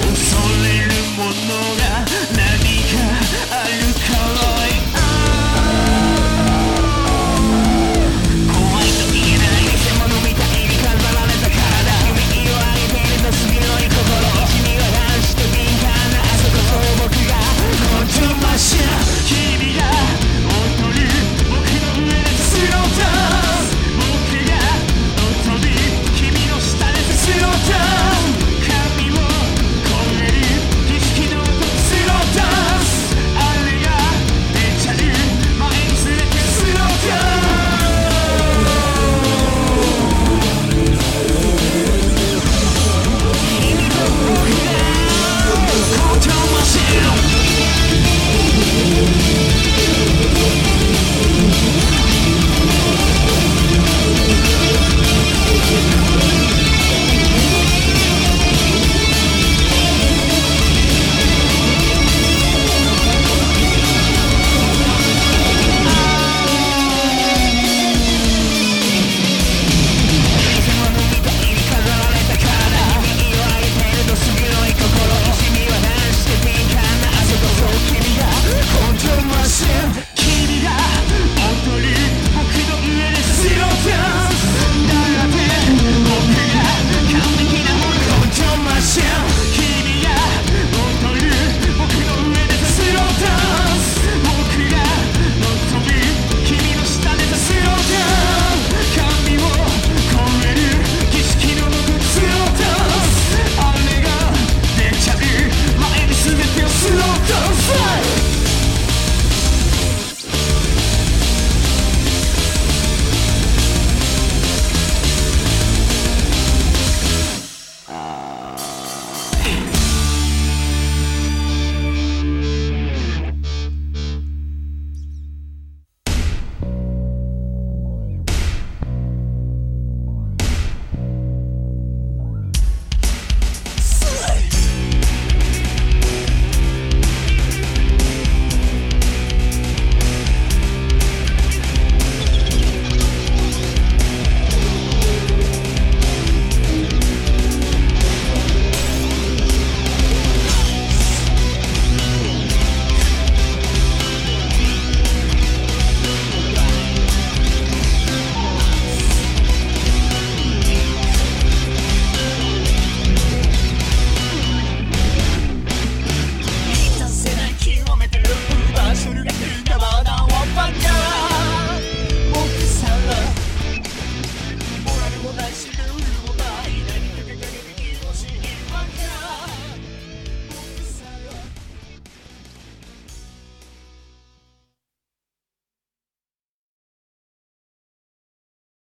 恐れるものが何か